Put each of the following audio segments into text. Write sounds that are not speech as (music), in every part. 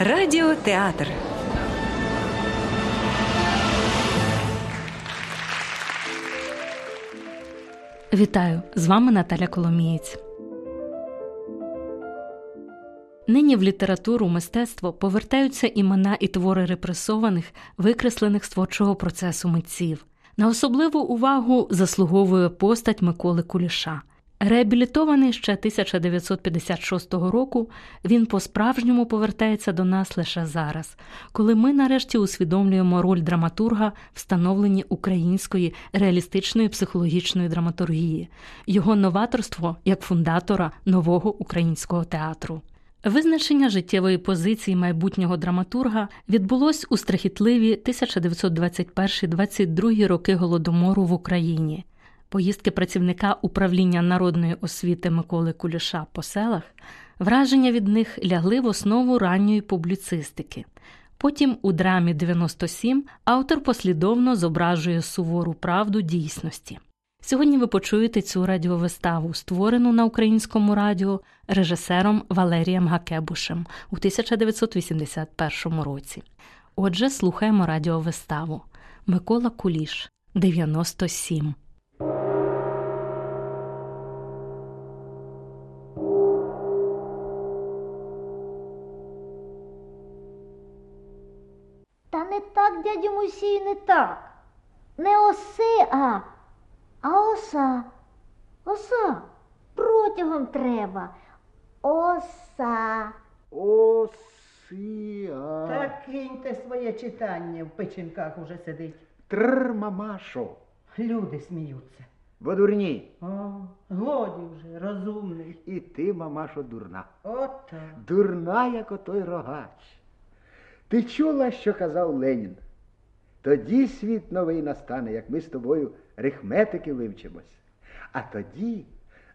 Радіотеатр. Вітаю! З вами Наталя Коломієць. Нині в літературу мистецтво повертаються імена і твори репресованих, викреслених з творчого процесу митців. На особливу увагу заслуговує постать Миколи Куліша. Реабілітований ще 1956 року, він по-справжньому повертається до нас лише зараз, коли ми нарешті усвідомлюємо роль драматурга в становленні української реалістичної психологічної драматургії, його новаторство як фундатора нового українського театру. Визначення життєвої позиції майбутнього драматурга відбулось у страхітливі 1921-22 роки голодомору в Україні. Поїздки працівника управління народної освіти Миколи Куліша по селах, враження від них лягли в основу ранньої публіцистики. Потім у драмі 97 автор послідовно зображує сувору правду дійсності. Сьогодні ви почуєте цю радіовиставу, створену на українському радіо режисером Валерієм Гакебушем у 1981 році. Отже, слухаємо радіовиставу Микола Куліш 97. Не так, дядю Мусій, не так. Не оси, а, а оса. Оса. Протягом треба. Оса. Осія. Та киньте своє читання, в печінках уже сидить. Трр, мамашо. Люди сміються. Бо дурні. О, годі вже, розумний. І ти, мамашо, дурна. От так. Дурна, як отой рогач. Ти чула, що казав Ленін? Тоді світ новий настане, як ми з тобою рихметики вивчимось. А тоді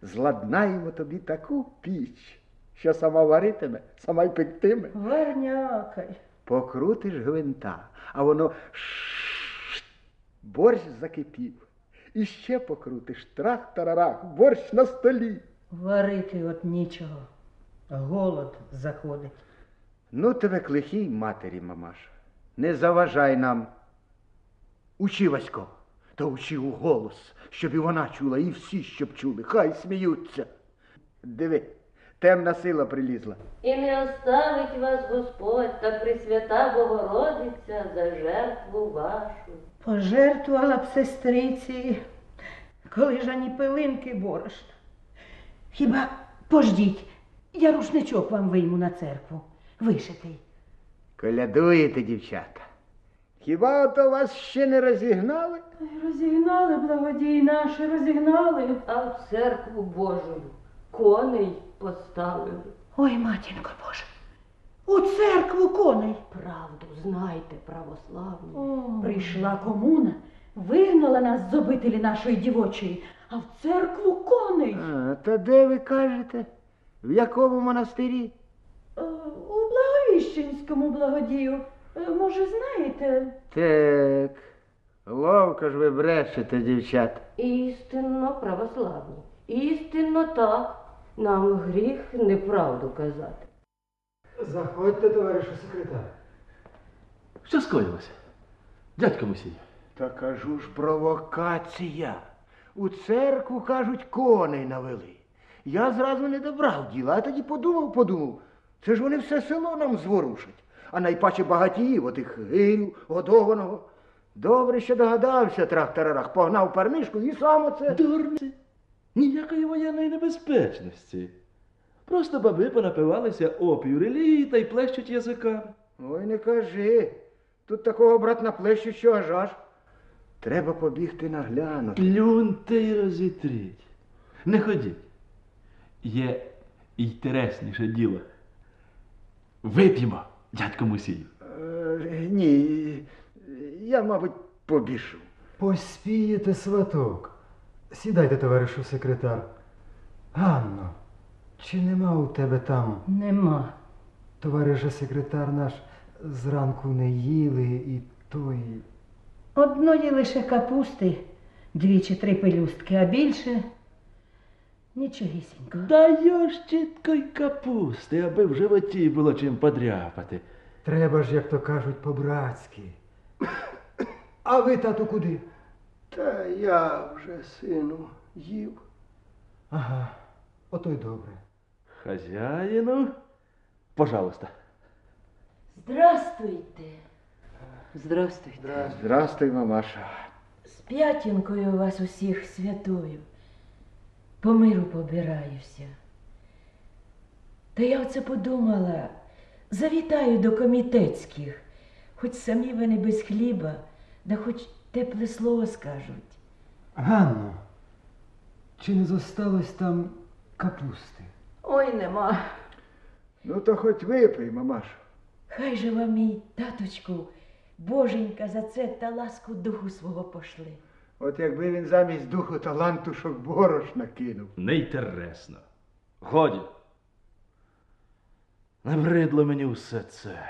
зладнаємо тобі таку піч, що сама варитиме, сама й пектиме. Вернякай. Покрутиш гвинта, а воно борщ закипів. І ще покрутиш трах-тарарах, борщ на столі. Варити от нічого. Голод заходить. Ну, тебе к лихій матері, мамаша. Не заважай нам. Учи, Васько, та учи у голос, щоб і вона чула, і всі, щоб чули. Хай сміються. Диви, темна сила прилізла. І не оставить вас Господь та Пресвята Богородиця за жертву вашу. Пожертвувала б сестриці, коли ж ані пилинки борошна. Хіба пождіть, я рушничок вам вийму на церкву. Вишитий. Колядуєте, дівчата. Хіба ото вас ще не розігнали? Розігнали благодій наші, розігнали, а в церкву Божою коней поставили. Ой, матінко Боже, у церкву коней. Правду знайте, православні. Прийшла комуна, вигнала нас з обителі нашої дівочої, а в церкву коней. А, та де ви кажете? В якому монастирі? Е, У Благовіщенському благодію. Е, Може, знаєте? Так, ловко ж ви брешете, дівчата. Істинно православні. Істинно так. Нам гріх неправду казати. Заходьте, товаришу секретар. Що скоїлося? Дядько Мусій. Та кажу ж, провокація. У церкву, кажуть, коней навели. Я зразу не добрав діла, а тоді подумав, подумав. Це ж вони все село нам зворушать. А найпаче багатіїв, отих гирю, годованого. Добре, що догадався, трах-тарарах, погнав парнишку і сам оце. Дурниці. Ніякої воєнної небезпечності. Просто баби понапивалися опію релігії та й плещуть язиками. Ой, не кажи. Тут такого брат наплещу, що аж аж. Треба побігти наглянути. Плюньте й розітріть. Не ходіть. Є інтересніше діло. Вип'ємо, дядько Мусій. Е, ні, я, мабуть, побіжу. Поспієте, сваток. Сідайте, товаришу секретар. Ганно, чи нема у тебе там? Нема. Товариша секретар наш зранку не їли і той. Одної лише капусти, дві чи три пелюстки, а більше нічогісінько. Даєш чітко й капусти, аби в животі було чим подряпати. Треба ж, як то кажуть, по-братськи. А ви, тату, куди? Та я вже, сину, їв. Ага, ото й добре. Хазяїну, пожалуйста. Здравствуйте. Здравствуйте. Здрастуй, мамаша. З п'ятінкою вас усіх святую. По миру побираюся. Та я оце подумала, завітаю до комітетських, хоч самі вони без хліба, да хоч тепле слово скажуть. Ганно, чи не зосталось там капусти? Ой, нема. Ну то хоч випий, мамаша. Хай же вам мій таточку, боженька, за це та ласку духу свого пошли. От якби він замість духу таланту шок борошна кинув. Не інтересно. Годі. Набридло мені все це.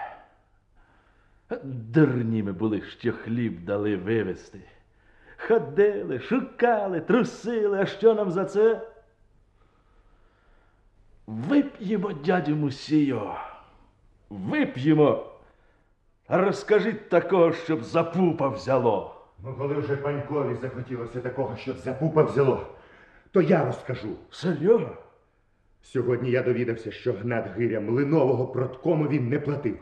Дурні ми були, що хліб дали вивезти. Ходили, шукали, трусили, а що нам за це? Вип'ємо, дядю Мусію. Вип'ємо. А розкажіть такого, щоб за пупа взяло. Ну, коли вже панькові захотілося такого, щоб за пупа взяло, то я розкажу. Серйозно? Сьогодні я довідався, що Гнат Гиря млинового проткому він не платив.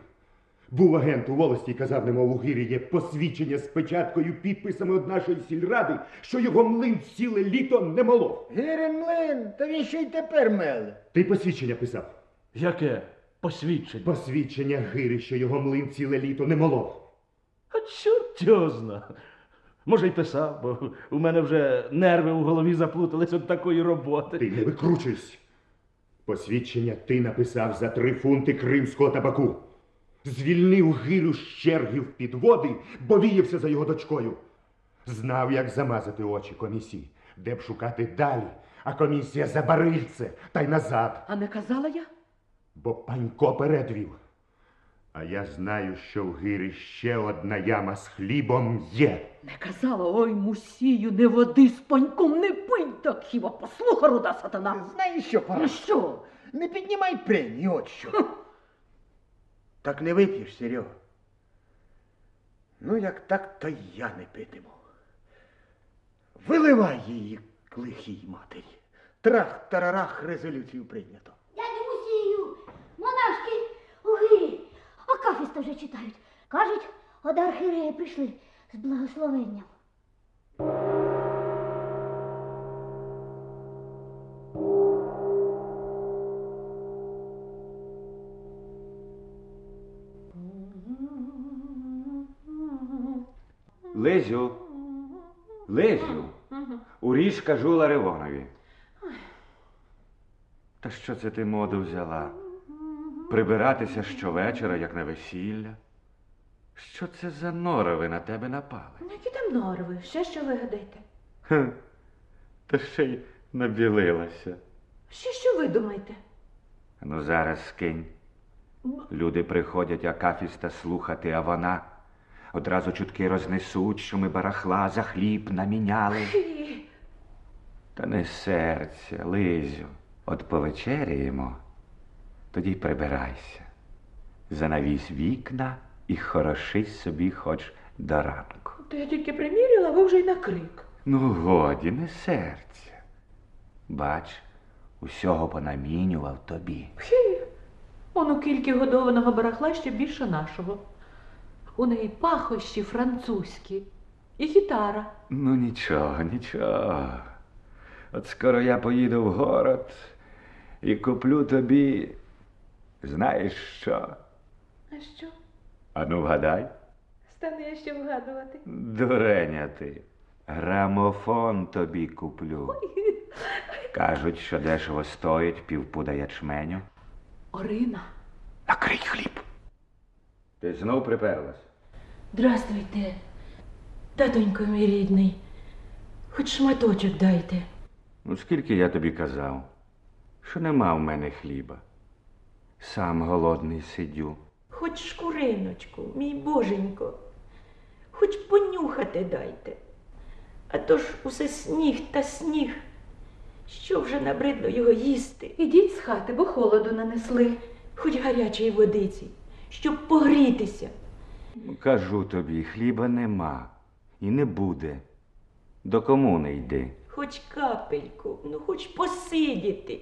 Був агент у волості і казав, немов у гирі є посвідчення з печаткою, підписами від нашої сільради, що його млин ціле літо не молов. Гірин млин, та він ще й тепер меле. Ти посвідчення писав? Яке посвідчення? Посвідчення гири, що його млин ціле літо не молов. А чорт його зна. Може, й писав, бо у мене вже нерви у голові заплутались від такої роботи. Ти не викручуйся. Посвідчення ти написав за три фунти кримського табаку. Звільнив гирю з чергів підводи, бо віявся за його дочкою. Знав, як замазати очі комісії, де б шукати далі, а комісія за барильце та й назад, А не казала я? бо панько передвів. А я знаю, що в гирі ще одна яма з хлібом є. Не казала, ой, мусію, не води з паньком не пий, так хіба послуха руда сатана. Знаєш що, пора? Ну що? Не піднімай премії, от що. Так не вип'єш, Серега. Ну, як так, то й я не питиму. Виливай її к лихій матері. Трах-тарарах резолюцію прийнято. Дядю Мусію, монашки у гирі, Акафіста вже читають. Кажуть, од архіреї прийшли з благословенням. Лизю, Лизю, уріж кажу Ларивонові. Та що це ти моду взяла? Прибиратися щовечора, як на весілля? Що це за норови на тебе напали? Ну, які там норви, ще що вигадаєте? Хм, та ще й набілилася. Ще що ви думаєте? Ну зараз скинь. Люди приходять акафіста слухати, а вона одразу чутки рознесуть, що ми барахла за хліб наміняли. Та не серця, Лизю. От повечеряємо, тоді й прибирайся. Занавісь вікна і хорошись собі хоч до ранку. То я тільки приміряла, ви вже й на крик. Ну, годі, не серця. Бач, усього понамінював тобі. Хі. Он у кільки годованого барахла ще більше нашого. У неї пахощі французькі і гітара. Ну, нічого, нічого. От скоро я поїду в город і куплю тобі. Знаєш що? А що? Ану, вгадай. Стану я ще вгадувати. Дуреня ти. Грамофон тобі куплю. Кажуть, що дешево стоїть півпуда ячменю. Орина. Накрий хліб. Ти знов приперлась? Здравствуйте, татонько мій рідний. Хоч шматочок дайте. Ну, скільки я тобі казав, що нема в мене хліба. Сам голодний сидю. Хоч шкуриночку, мій боженько. Хоч понюхати дайте. А то ж усе сніг та сніг. Що вже набридло його їсти? Ідіть з хати, бо холоду нанесли, хоч гарячої водиці. щоб погрітися. Кажу тобі, хліба нема і не буде. До комуни йди. Хоч капельку, ну хоч посидіти.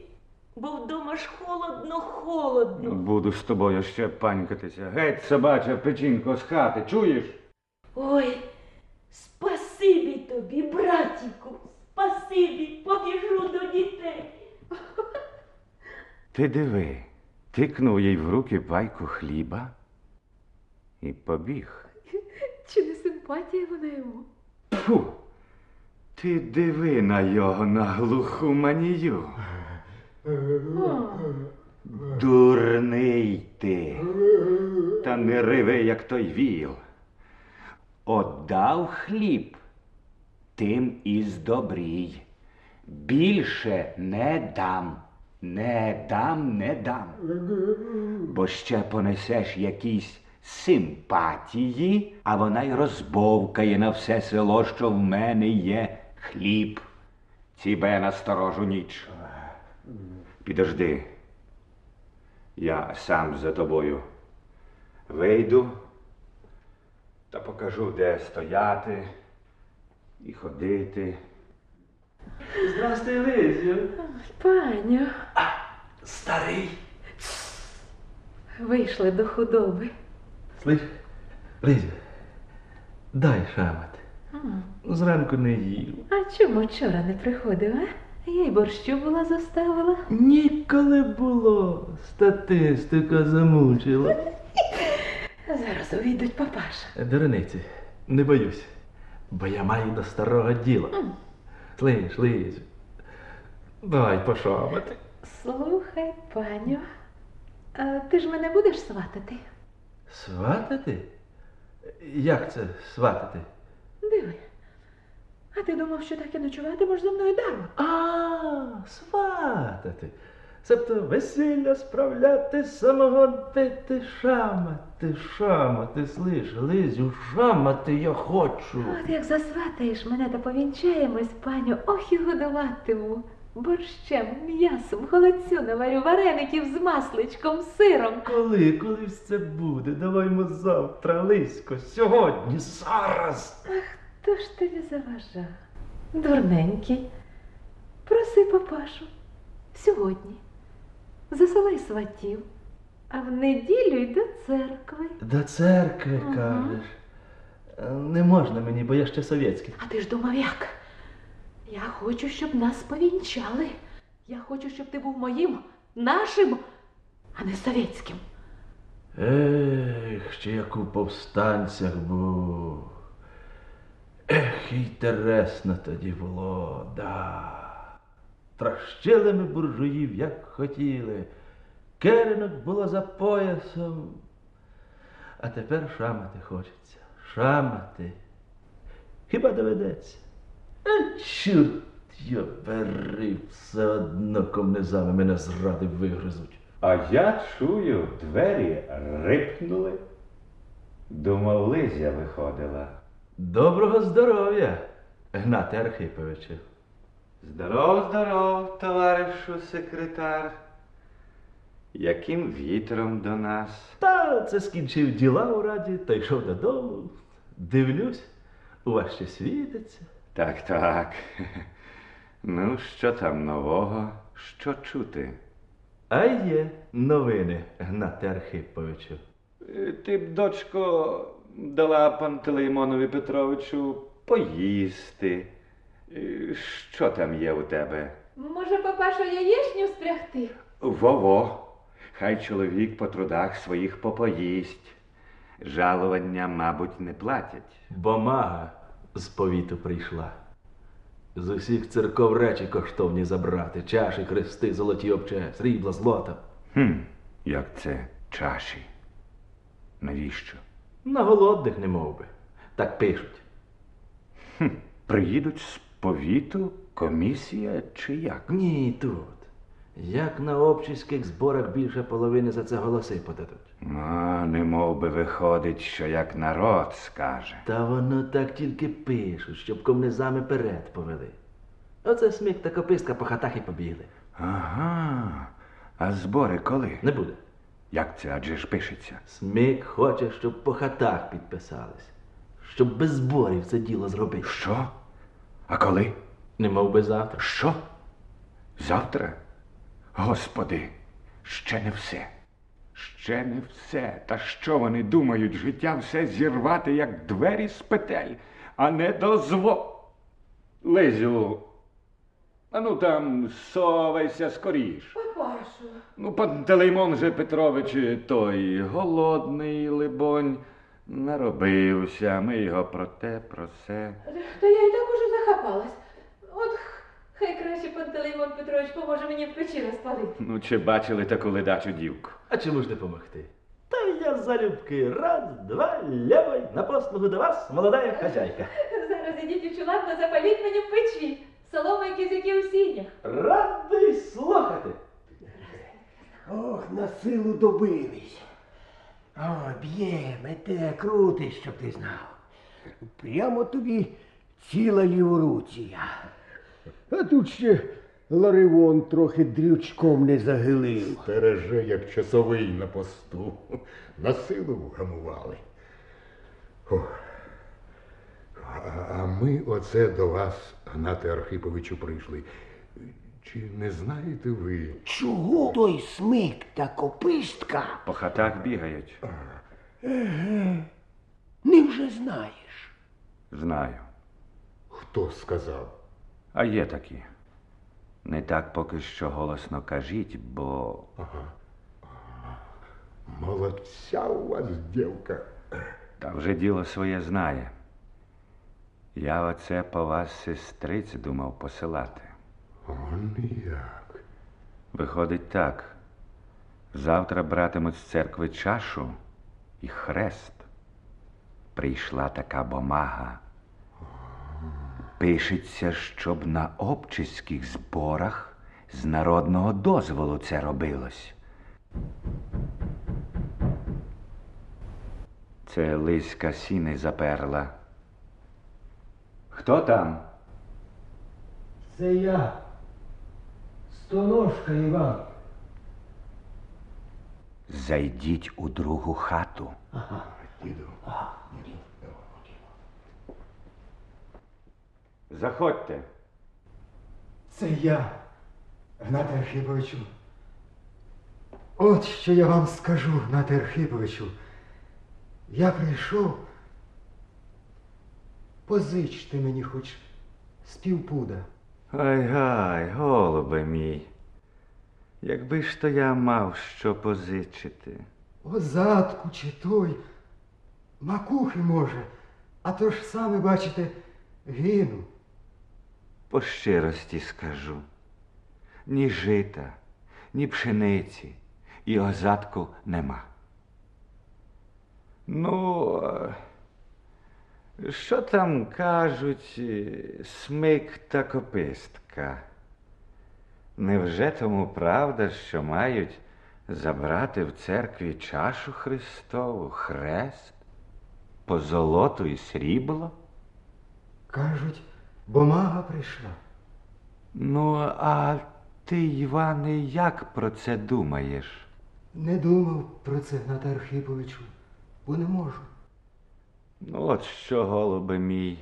Бо вдома ж холодно, холодно. Буду з тобою ще панькатися. Геть, собача печінко з хати, чуєш? Ой, спасибі тобі, братіку, спасибі, побіжу до дітей. Ти диви, тикнув їй в руки пайку хліба і побіг. Чи не симпатія вона йому? Фу, ти диви на його на глуху манію. Дурний ти. Та не риви, як той віл. Отдав хліб, тим і здобрій. Більше не дам, не дам, не дам. Бо ще понесеш якісь симпатії, а вона й розбовкає на все село, що в мене є хліб. Цібе на сторожу ніч. Підожди. Я сам за тобою вийду та покажу, де стояти і ходити. Здрасте, Лизю. Паню, Старий. вийшли до худоби. Слиш, Лизю, дай шамати. Зранку не їв. А чому вчора не приходив, а? Я й борщу була заставила. Ніколи було. Статистика замучила. Зараз увійдуть папаша. Дурниці, не боюсь, бо я маю до старого діла. Слиш, Лизю, дай пошамати. Слухай, паню, а ти ж мене будеш сватати? Сватати? Як це сватати? Диви. А ти думав, що так і ночуватимеш зі мною дарма? А, сватати. Себто весілля справляти, самого самогонити, шамати, шамати, слиш, Лизю, шамати я хочу. От як засватаєш мене та повінчаємось, паню, ох і годуватиму. Борщем, м'ясом, холодцю наварю, вареників з масличком, сиром. Коли, коли це буде? Даваймо завтра, Лисько, сьогодні, зараз. Хто ж тобі заважав? Дурненький. Проси папашу. Сьогодні. Засилай сватів, а в неділю й до церкви. До церкви, Ага. кажеш. Е, Не можна мені, бо я ще совєтський. А ти ж думав як? Я хочу, щоб нас повінчали. Я хочу, щоб ти був моїм, нашим, а не совєтським. Ех, ще як у повстанцях був. Ех, інтересно тоді було, да. Трощили ми буржуїв, як хотіли. Керенок було за поясом. А тепер шамати хочеться. Шамати. Хіба доведеться? А чорт я бери, все одно комнезами мене зради вигризуть. А я чую, двері рипнули. Думав, Лизя виходила. Доброго здоров'я, Гнате Архиповичу. Здоров, здоров, товаришу секретар. Яким вітром до нас? Та це скінчив діла у раді та йшов додому. Дивлюсь, у вас ще світиться. Так, так. Ну, що там нового? Що чути? А є новини, Гнате Архиповичу. Е, Ти б, дочко, дала Пантелеймонові Петровичу поїсти. Що там є у тебе? Може, папашу яєчню спрягти? Во-во, хай чоловік по трудах своїх попоїсть. Жалування, мабуть, не платять. Бо мага з повіту прийшла. З усіх церков речі коштовні забрати, чаші, хрести, золоті обче, срібла, злота. Хм, як це чаші? Навіщо? На голодних не мов би. Так пишуть. Хм, приїдуть з повіту, комісія чи як? Ні, тут. Як на общіських зборах більше половини за це голоси подадуть. А, не мов би виходить, що як народ скаже. Та воно так тільки пишуть, щоб комнезами перед повели. Оце сміх та копистка по хатах і побігли. Ага. А збори коли? Не буде. Як це адже ж пишеться? Смик хоче, щоб по хатах підписались. Щоб без зборів це діло зробити. Що? А коли? Не мов би завтра. Що? Завтра? Господи, ще не все. Ще не все. Та що вони думають, життя все зірвати, як двері з петель, а не дозво. Лизю, а ну там совайся скоріш. Папашу. Ну, Пантелеймон же Петрович той голодний, либонь, наробився. Ми його про те, про се. Та я і так уже захапалась. От хай краще Пантелеймон Петрович поможе мені в печі розпалити. Ну, чи бачили таку ледачу дівку? А чому ж не помогти? Та я залюбки. Раз, два, лявой, на послугу до вас, молодая хазяйка. Зараз ідіть у чуланку, запаліть мені в печі. Солома і кизяки у сінях. Радий слухати. Ох, на силу добились. О, б'є, мете, крутить, щоб ти знав. Прямо тобі ціла ліворуція. А тут ще Ларивон трохи дрючком не загилив. Стереже, як часовий на посту. На силу вгамували. Ох. А, ми оце до вас, Гнате Архиповичу, прийшли. Чи не знаєте ви? Чого той смик та копистка? По хатах бігають. Невже знаєш? Знаю. Хто сказав? А є такі. Не так поки що голосно кажіть, бо Молодця у вас дівка. та вже діло своє знає. Я оце по вас сестриць думав посилати. Он як. Виходить так. Завтра братимуть з церкви чашу і хрест. Прийшла така бумага. Пишеться, щоб на обчиських зборах з народного дозволу це робилось. Це Лиська сіни заперла. Хто там? Це я. Стоножка Іван. Зайдіть у другу хату. Діду. Заходьте. Це я, Гнате Архиповичу. От що я вам скажу, Гнате Архиповичу. Я прийшов. Позичте мені хоч з півпуда. Ай гай, голубе мій. Якби ж то я мав що позичити. Озадку чи той. Макухи може, а то ж саме, бачите, гину. По щирості скажу. Ні жита, ні пшениці, і озадку нема. Ну, що там кажуть е, смик та копистка? Невже тому правда, що мають забрати в церкві чашу Христову, хрест, позолоту і срібло? Кажуть, бумага прийшла. Ну, а ти, Іване, як про це думаєш? Не думав про це, Гнате Архиповичу, бо не можу. Ну, от що, голубе мій.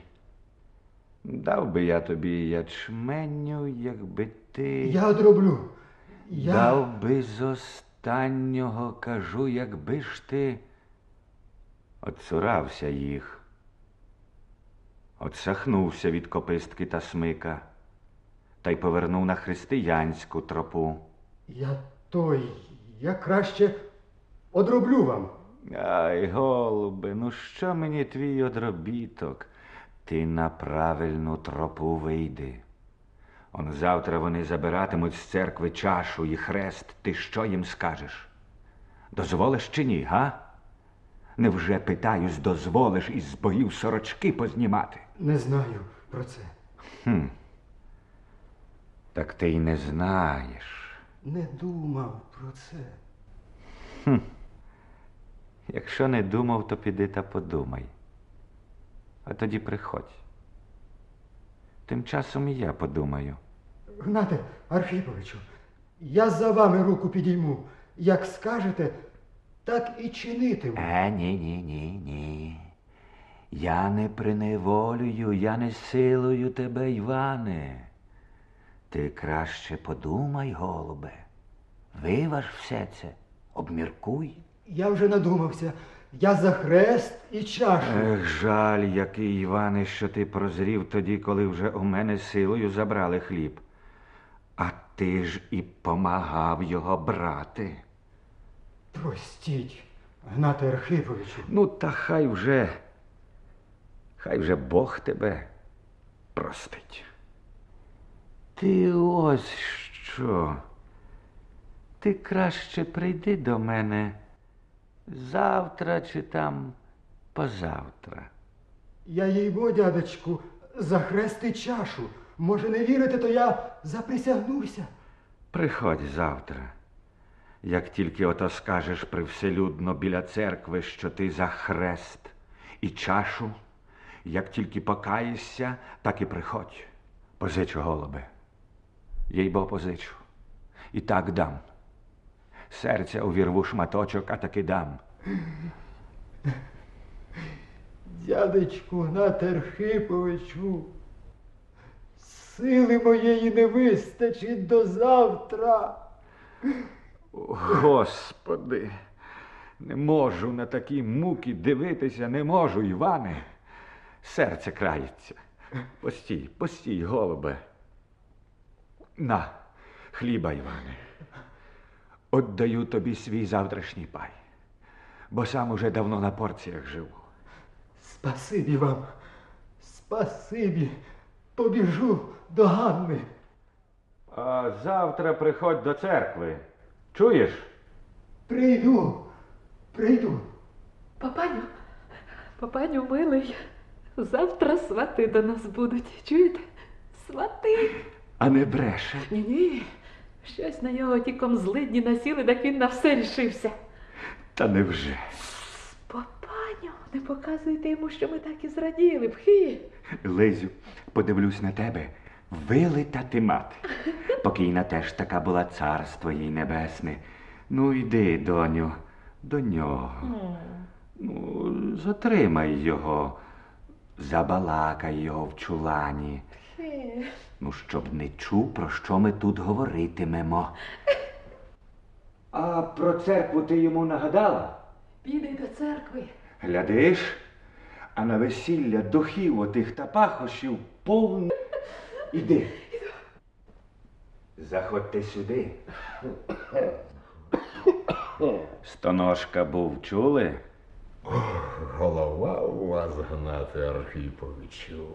Дав би я тобі ячменю, якби ти Я одроблю. Я... дав би з останнього, кажу, якби ж ти отцурався їх, отсахнувся від копистки та смика, та й повернув на християнську тропу. Я той, я краще одроблю вам. Ай, голубе, ну що мені твій одробіток? Ти на правильну тропу вийди. Он завтра вони забиратимуть з церкви чашу і хрест. Ти що їм скажеш? Дозволиш чи ні, га? Невже питаюсь, дозволиш із боїв сорочки познімати? Не знаю про це. Хм. Так ти й не знаєш. Не думав про це. Якщо не думав, то піди та подумай. А тоді приходь. Тим часом і я подумаю. Гнате Архиповичу, я за вами руку підійму. Як скажете, так і чинитиму. Е, ні, ні, ні, ні. Я не приневолюю, я не силую тебе, Іване. Ти краще подумай, голубе. Виваж все це, обміркуй. Я вже надумався. Я за хрест і чашу. Ех, жаль, який Іване, що ти прозрів тоді, коли вже у мене силою забрали хліб. А ти ж і помагав його брати. Простіть, Гнате Архиповичу. Ну, та хай вже, хай вже Бог тебе простить. Ти ось що. Ти краще прийди до мене завтра чи там позавтра. Я їй бо, дядечку, за хрест чашу. Може, не вірите, то я заприсягнуся. Приходь завтра. Як тільки ото скажеш привселюдно біля церкви, що ти за хрест і чашу, як тільки покаєшся, так і приходь. Позичу, голубе. Їй бо позичу. І так дам. Серця увірву шматочок, а таки дам. Дядечку Гнате Архиповичу, сили моєї не вистачить до завтра. Господи, не можу на такі муки дивитися, не можу, Іване. Серце крається. Постій, постій, голубе. На, хліба, Іване. Отдаю тобі свій завтрашній пай, бо сам уже давно на порціях живу. Спасибі вам, спасибі. Побіжу до Ганни. А завтра приходь до церкви. Чуєш? Прийду, прийду. Папаню, папаню милий, завтра свати до нас будуть. Чуєте? Свати. А не бреше. Ні, ні. Щось на його тіком злидні насіли, так він на все рішився. Та невже? Папаню, не показуйте йому, що ми так і зраділи, пхи. Лизю, подивлюсь на тебе. Вилита ти мати. Покійна теж така була царство їй небесне. Ну, йди, доню, до нього. Ну, затримай його, забалакай його в чулані. Ну, щоб не чув, про що ми тут говоритимемо. А про церкву ти йому нагадала? Піди до церкви. Глядиш, а на весілля духів отих та пахощів повно. Іди. Заходьте сюди. Стоножка був, чули? Голова у вас, Гнате Архіповичу.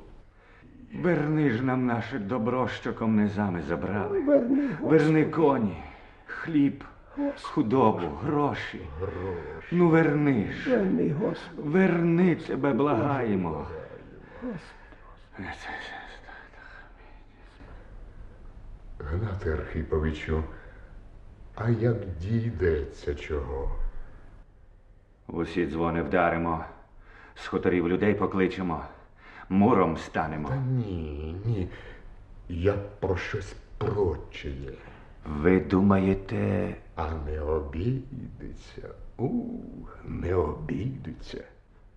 Верни ж нам наше добро, що комнезами забрали. Верни, верни коні, хліб, худобу, гроші. Гроші. Ну верни ж. Верни, Господи. Верни тебе, благаємо. Гнате Архіповичу, а як дійдеться чого? В усі дзвони вдаримо, з хуторів людей покличемо, муром станемо. Та ні, ні. Я про щось прочеє. Ви думаєте, А не обійдеться. У, не обійдеться.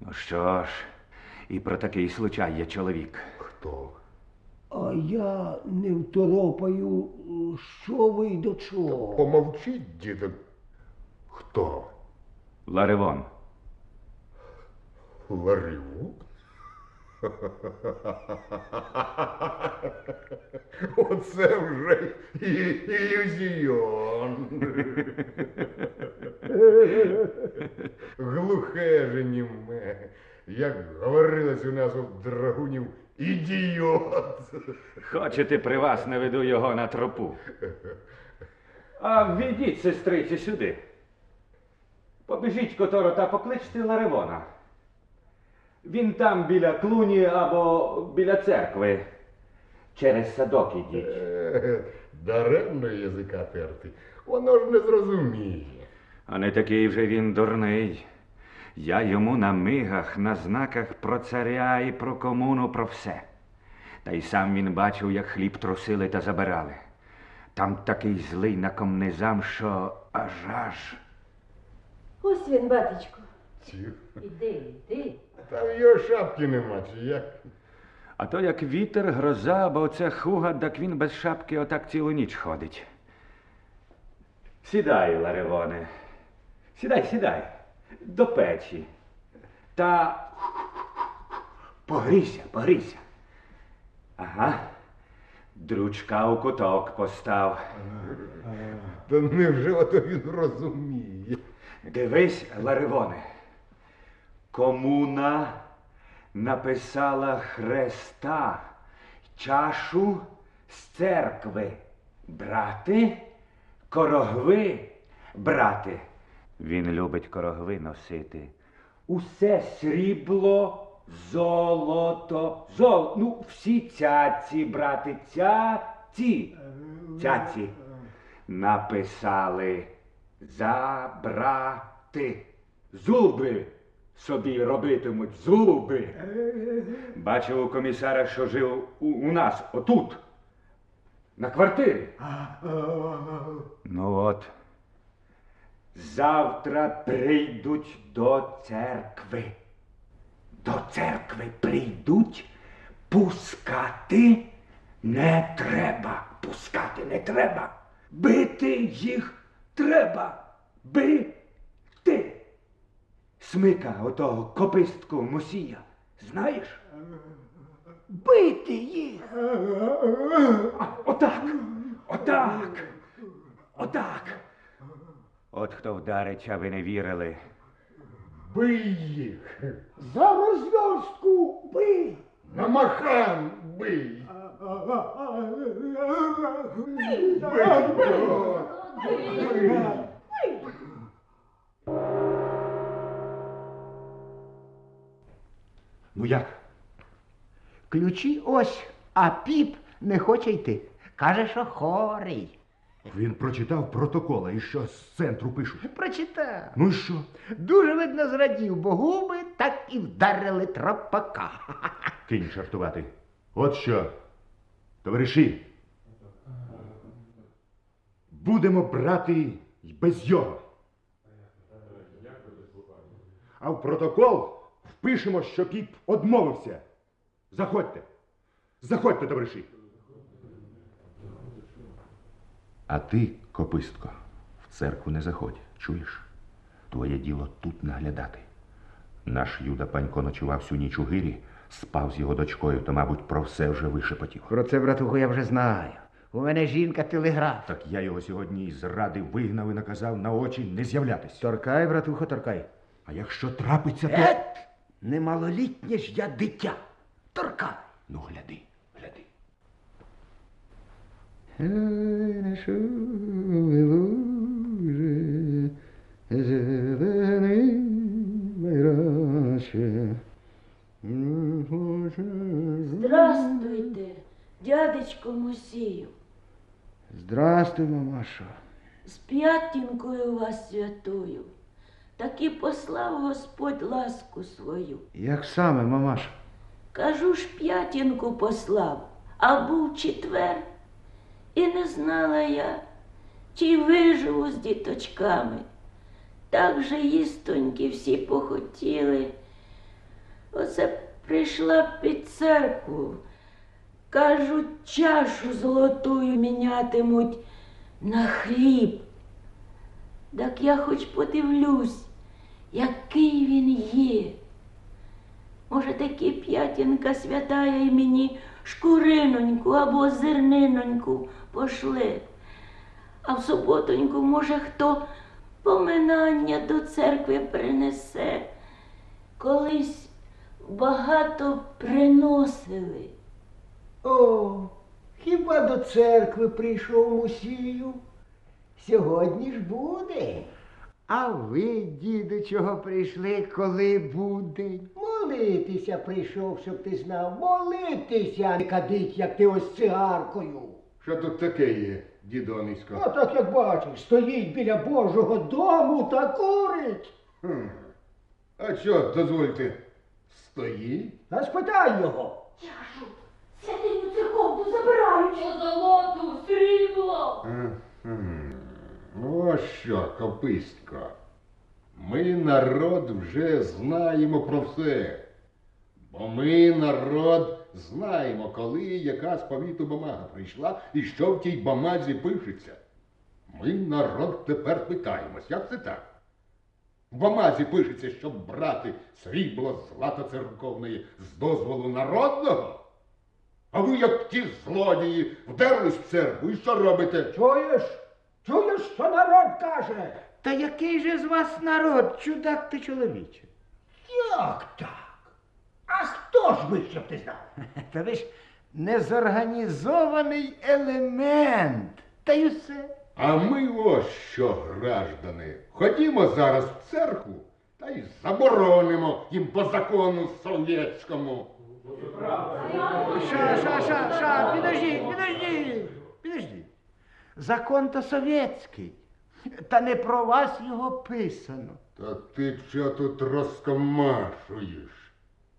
ну що ж, і про такий случай є чоловік. Хто? А я не второпаю, що ви й до чого. Помовчіть, діду. Хто? Ларивон. Ларивон? (laughs) Оце вже ілюзіон. Глухе же німе, як говорилось у нас у драгунів, ідіот. Хочете, при вас наведу його на тропу. А введіть, сестриці, сюди. Побіжіть, которо, та покличте Ларивона. Він там біля клуні або біля церкви. Через садок ідіть. Е, Даремно язика терти. Воно ж не зрозуміє. А не такий вже він дурний. Я йому на мигах, на знаках про царя і про комуну, про все. Та й сам він бачив, як хліб трусили та забирали. Там такий злий на комнизам, що аж аж. Ось він, батечко. Тихо. Іди, іди. Та в його шапки нема, чи як? А то як вітер, гроза, бо оце хуга, так він без шапки отак цілу ніч ходить. Сідай, Ларивоне. Сідай, сідай. До печі. Та погрійся, погрійся. Ага. Дручка у куток постав. Та невже ото він розуміє? Дивись, Ларивоне. Комуна написала хреста чашу з церкви. Брати, корогви брати. Він любить корогви носити. Усе срібло, золото, зол. Ну, всі цяці, брати, цяці. Цяці написали забрати. Зуби собі робитимуть зуби. Бачив у комісара, що жив у, у нас отут, на квартирі. Ну от. Завтра прийдуть до церкви. До церкви прийдуть, пускати не треба. Пускати не треба. Бити їх треба. Бити. Смика отого копистку мусія. Знаєш? Бити їх. А, Отак. Отак. Отак. От хто вдарить, а ви не вірили. Бий їх! За розверстку бий! На махан бий! Ну як? Ключі ось, а піп не хоче йти. Каже, що хорий. Він прочитав протокола і що з центру пишуть. Прочитав. Ну і що? Дуже видно зрадів, бо губи так і вдарили тропака. (laughs) Кинь жартувати. От що, товариші, будемо брати й без його. А в протокол впишемо, що піп одмовився. Заходьте. Заходьте, товариші. А ти, копистко, в церкву не заходь, чуєш? Твоє діло тут наглядати. Наш Юда Панько ночував всю ніч у гирі, спав з його дочкою, то, мабуть, про все вже вишепотів. Про це, братуху, я вже знаю. У мене жінка телеграф. Так я його сьогодні із ради вигнав і наказав на очі не з'являтись. Торкай, братухо, торкай. А якщо трапиться, то. Ет! Немалолітнє ж я дитя. Торкай. Ну, гляди, гляди. Здравствуйте, дядечко Мусію. Здрастуй, мамашо. З п'ятінкою вас святую. Таки послав Господь ласку свою. Як саме, мамашо? Кажу ж, п'ятінку послав, а був четвер. І не знала я, чи виживу з діточками. Так же їстоньки всі похотіли. Оце прийшла під церкву. Кажуть, чашу золотую мінятимуть на хліб. Так я хоч подивлюсь, який він є. Може, таки п'ятінка святая й мені шкуриноньку або зерниноньку пошле. А в суботоньку, може, хто поминання до церкви принесе. Колись багато приносили. О, хіба до церкви прийшов мусію? Сьогодні ж буде. А ви, діду, чого прийшли, коли буде? Молитися прийшов, щоб ти знав. Молитися, а не кадить, як ти ось цигаркою. Що тут таке є, дідонисько? А так як бачиш, стоїть біля Божого дому та курить. Хм. А що, дозвольте, стоїть? А спитай його. Чашу, святиню церковну забирають. Золоту, срібло. Ага. Ось що, копистко. Ми, народ, вже знаємо про все. Бо ми, народ, знаємо, коли яка з повіту бумага прийшла і що в тій бумазі пишеться. Ми, народ, тепер питаємось, як це так? В бумазі пишеться, щоб брати срібло злато церковної з дозволу народного. А ви, як ті злодії, вдерлись в церкву і що робите? Чуєш? Чуєш, що народ каже? Та який же з вас народ, чудак ти чоловіче? Як так? А хто ж ви, щоб ти знав? Та ви ж незорганізований елемент. Та й усе. А ми ось що, граждани, ходімо зараз в церкву та й заборонимо їм по закону совєтському. Ша, ша, ша, ша, підождіть, підождіть, підождіть. Закон то совєтський, та не про вас його писано. Та ти що тут розкомашуєш?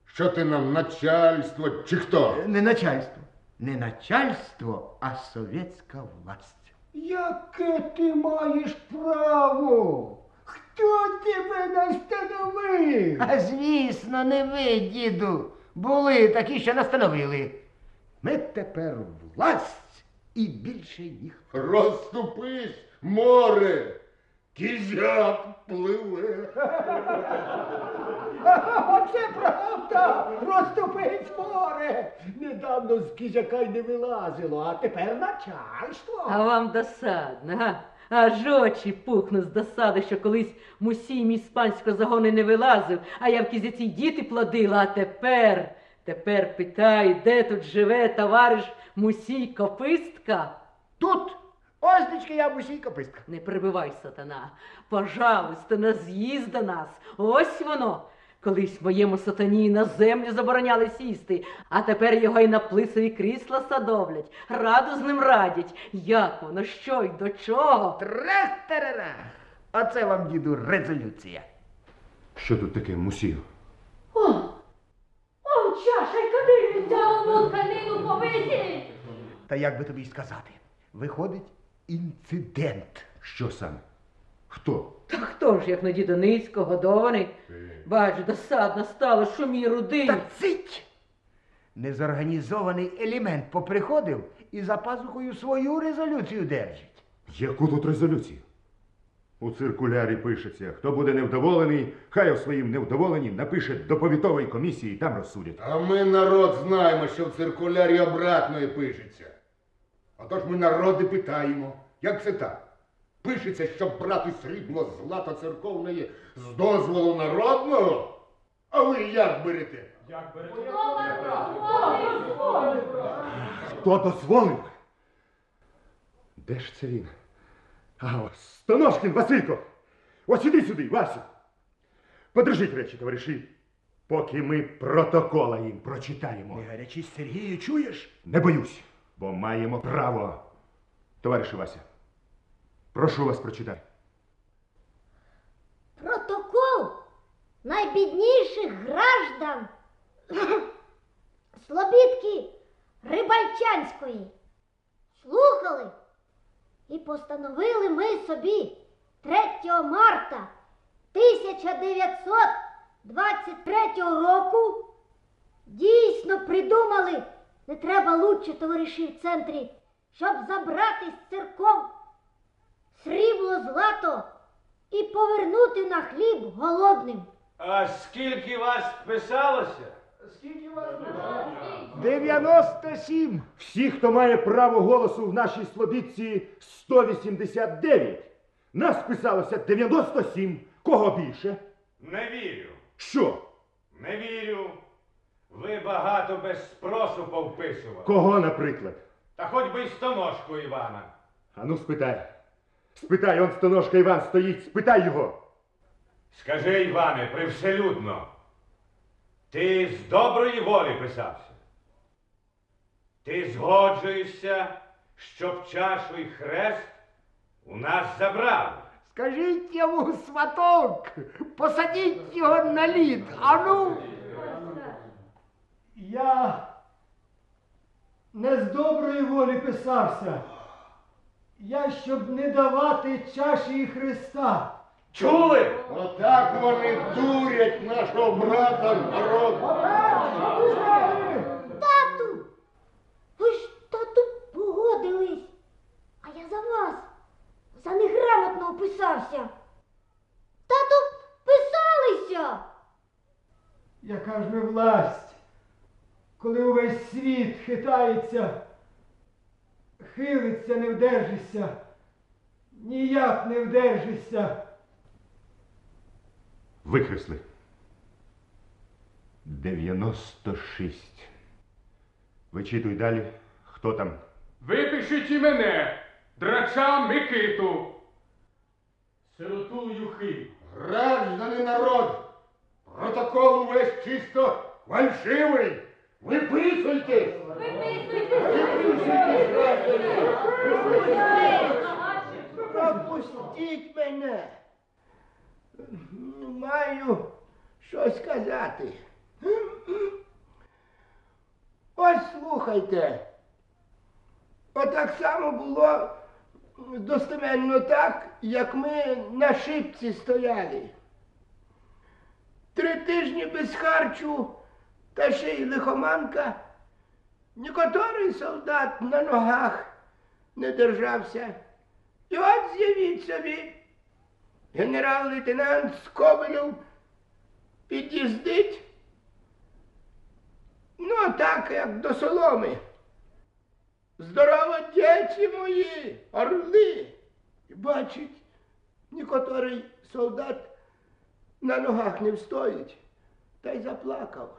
Що ти нам начальство чи хто? Не начальство. Не начальство, а совєтська власть. Яке ти маєш право? Хто тебе настановив? А звісно, не ви, діду. Були такі, що настановили. Ми тепер власть і більше ніхто. Розступись, море! Кізяк пливе. Оце правда! Розступись море! Недавно з кізяка й не вилазило, а тепер начальство. А вам досадно, га? Аж очі пухнуть з досади, що колись мусій мій з панського загону не вилазив, а я в кізяці діти плодила, а тепер, тепер питаю, де тут живе товариш мусій копистка? Тут оздечки я бусій копистка. Не прибивай, сатана. Пожалуйста, на з'їзд до нас. Ось воно. Колись моєму сатані на землю забороняли сісти, а тепер його й на плисові крісла садовлять. Раду з ним радять. Як воно, що й до чого? Трах-тарара! Оце вам, діду, резолюція. Що тут таке, мусію? О, о, чаша й кадильниця, ону тканину повисіть. Та як би тобі й сказати? Виходить інцидент. Що саме? Хто? Та хто ж, як не дідоницько, годований? Бач, досадно стало, що мій рудий. Та цить! Незорганізований елемент поприходив і за пазухою свою резолюцію держить. Яку тут резолюцію? У циркулярі пишеться, хто буде невдоволений, хай у своїм невдоволенні напише до повітової комісії, і там розсудять. А ми, народ, знаємо, що в циркулярі обратної пишеться. Отож ми народи питаємо, як це так? Пишеться, щоб брати срібло злато церковної з дозволу народного? А ви як берете? Як берете? Хто дозволив? Де ж це він? А ось Станошкін, Василько! Ось іди сюди, Васю. Подержіть речі, товариші, поки ми протокола їм прочитаємо. Не гарячись, Сергію, чуєш? Не боюсь, бо маємо право. Товаришу Вася, прошу вас прочитати. Протокол найбідніших граждан Слобідки Рибальчанської. Слухали і постановили ми собі 3 марта 1923 року дійсно придумали, не треба лучше, товариші в центрі, щоб забрати з церков срібло злато і повернути на хліб голодним. А скільки вас писалося? 97. Всі, хто має право голосу в нашій слобідці 189. Нас писалося 97. Кого більше? Не вірю. Що? Не вірю. Ви багато без спросу повписували. Кого, наприклад? Та хоч би й стоножку Івана. Ану, спитай. Спитай, он стоножка Іван стоїть, спитай його. Скажи, Іване, привселюдно, ти з доброї волі писався? Ти згоджуєшся, щоб чашу і хрест у нас забрали? Скажіть йому, сваток, посадіть його на лід, ану. Я не з доброї волі писався. Я щоб не давати чаші Христа. Чули? Отак вони дурять нашого брата народ. Тату! Ви ж тату погодились. А я за вас. За неграмотно описався. Тату писалися. Яка ж ви власть, коли увесь світ хитається, хилиться, не вдержишся, ніяк не вдержишся. Викресли. 96. Вичитуй далі. Хто там? Випишіть і мене, драча Микиту. Сироту Юхим. Гражданий народ, протокол увесь чисто фальшивий. Виписуйтесь! Пропустіть мене. Маю що сказати. Ось слухайте. Отак само було достеменно так, як ми на шипці стояли. Три тижні без харчу та ще й лихоманка. Нікоторий солдат на ногах не держався. І от з'явіть собі, генерал-лейтенант Скобелєв під'їздить, ну так, як до соломи. Здорово, діти мої, орли! І бачить, нікоторий солдат на ногах не встоїть, та й заплакав.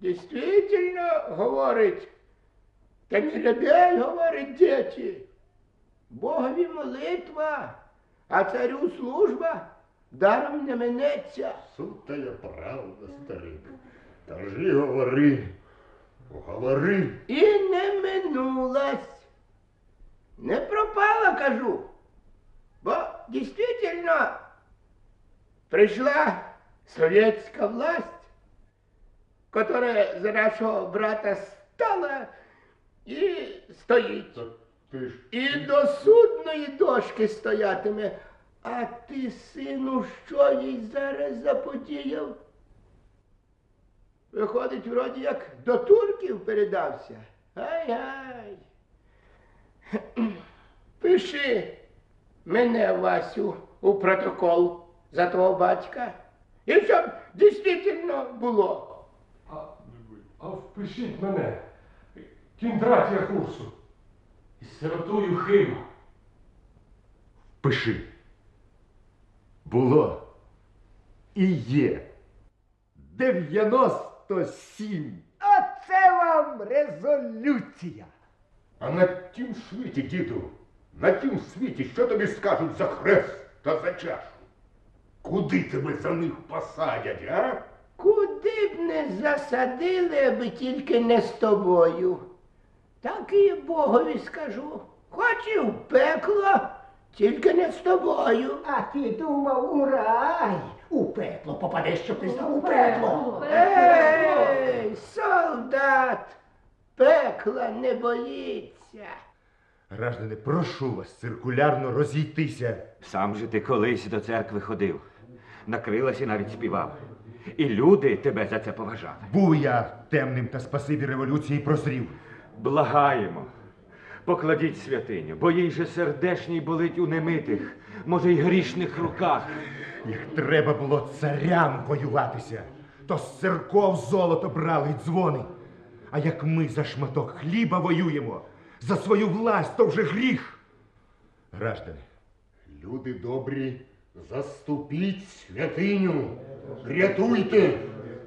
Дійсно, говорить, та не людей, говорить діти. Богові молитва, а царю служба даром не минеться. Сутая правда, старий. Та ж говори, говори. І не минулась. Не пропала, кажу. Бо дійсно прийшла совєтська власть, которая за нашого брата стала і стоїть. І до судної дошки стоятиме. А ти, сину, що їй зараз заподіяв? Виходить, вроді як до турків передався. Ай-ай. (clears throat) Пиши мене, Васю, у протокол за твого батька. І щоб дійсно було. А, а впишіть мене, кіндратія курсу. І сироту Юхима. Пиши. Було і є. 97. Оце вам резолюція. А на тім світі, діду, на тім світі, що тобі скажуть за хрест та за чашу? Куди тебе за них посадять, а? Куди б не засадили, аби тільки не з тобою. Так і Богові скажу. Хоч і в пекло, тільки не з тобою. А ти думав у рай. У пекло попадеш, щоб ти знав у пекло. Ей, солдат, пекла не боїться. Граждане, прошу вас циркулярно розійтися. Сам же ти колись до церкви ходив, накрилась і навіть співав. І люди тебе за це поважали. Був я темним та спасибі революції прозрів. Благаємо. Покладіть святиню, бо їй же сердешній болить у немитих, може, й грішних руках. Їх треба було царям воюватися. То з церков золото брали й дзвони. А як ми за шматок хліба воюємо, за свою власть, то вже гріх. Граждане, Люди добрі, заступіть святиню. Рятуйте,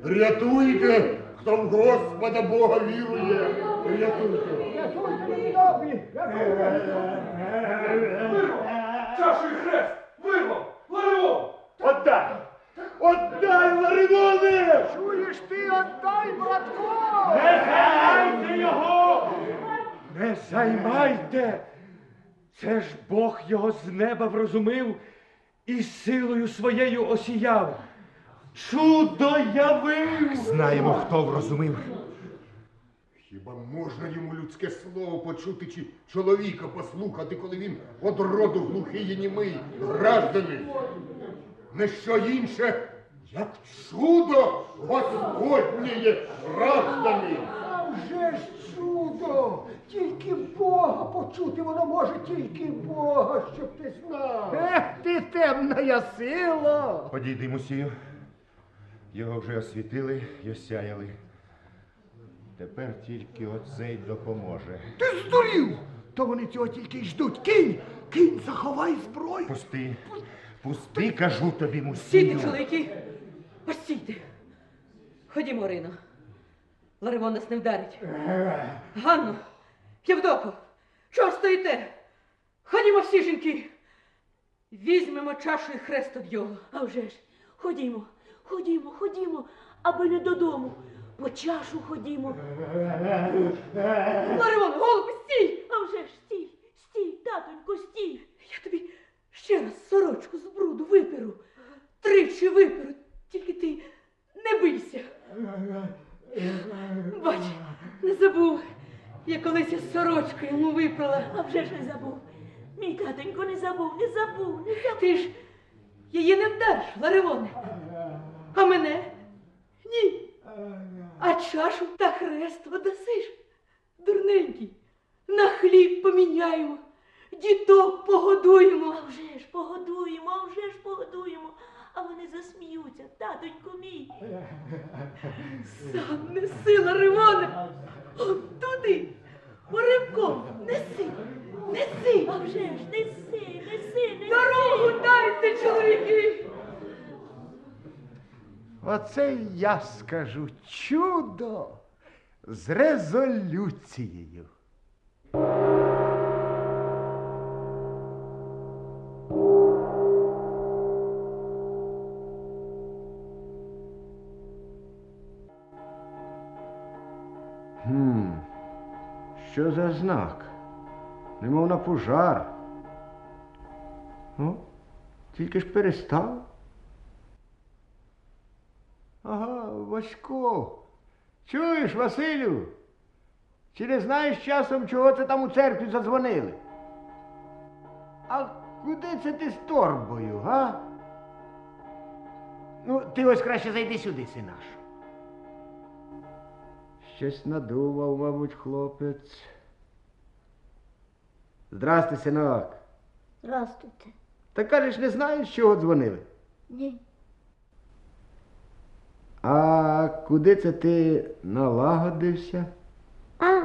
рятуйте, хто в Господа Бога вірує. Рятуйте. Чашу і хрест! Вирвав! Ларіон! отдай! Отдай, Ларивоне! Чуєш ти, отдай, братко! Не займайте його! Не займайте! Це ж Бог його з неба врозумив і силою своєю осіяв. Чудо явив! Знаємо, хто врозумів. Хіба можна йому людське слово почути чи чоловіка послухати, коли він од роду глухий і німий, гражданий? не що інше, як чудо Господнє гражданин. А вже ж чудо! Тільки Бога почути воно може, тільки Бога, щоб ти знав. Ех, ти темна сила! Подійди, Мусію. Його вже освітили й осяяли. Тепер тільки оцей допоможе. Ти здурів! То вони цього тільки й ждуть. Кинь! Кинь, заховай зброю! Пусти. Пусти, кажу тобі, Мусію. чоловіки! Ось стійте! Ходімо, Орино. Ларивон нас не вдарить. Ганно, Євдоко, чого стоїте? Ходімо всі жінки. Візьмемо чашу і хрест від його. А вже ж, ходімо, ходімо, ходімо, аби не додому. По чашу ходімо. Ларивон, голуб, стій! А вже ж стій, стій, татонько, стій. Я тобі ще раз сорочку з бруду виперу. Тричі виперу. Тільки ти не бийся. Бач, не забув. Я колись із сорочку йому випрала. А вже ж не забув. Мій татонько не забув, не забув, не забув. Ти ж її не вдариш, Ларивоне. А мене? Ні. А чашу та хрест одасиш, дурненький. На хліб поміняємо, діток погодуємо. А вже ж погодуємо, а вже ж погодуємо. А вони засміються, татонько мій. Сам неси, Ларивоне. Он туди, Оривком, неси, неси. А вже ж неси, неси, неси. Дорогу дайте, чоловіки. Оце я скажу чудо з резолюцією. Хм, що за знак? Немов на пожар. Ну, тільки ж перестав. Ага, Васько. Чуєш, Василю? Чи не знаєш часом, чого це там у церкві задзвонили? А куди це ти з торбою, га? Ну, ти ось краще зайди сюди, синаш. Щось надумав, мабуть, хлопець. Здрасте, синок. Здравствуйте. Та кажеш, не знаєш, чого дзвонили? Ні. А куди це ти налагодився? А,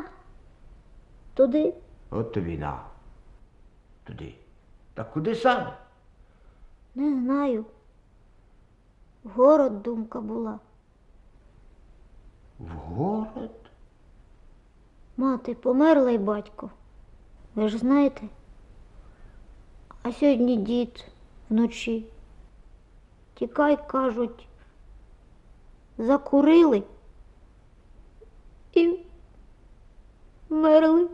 туди. От тобі на. Туди. Та куди саме? Не знаю. В город думка була. В город? Мати, померла й батько. Ви ж знаєте? А сьогодні дід вночі. Тікай, кажуть, закурили і вмерли.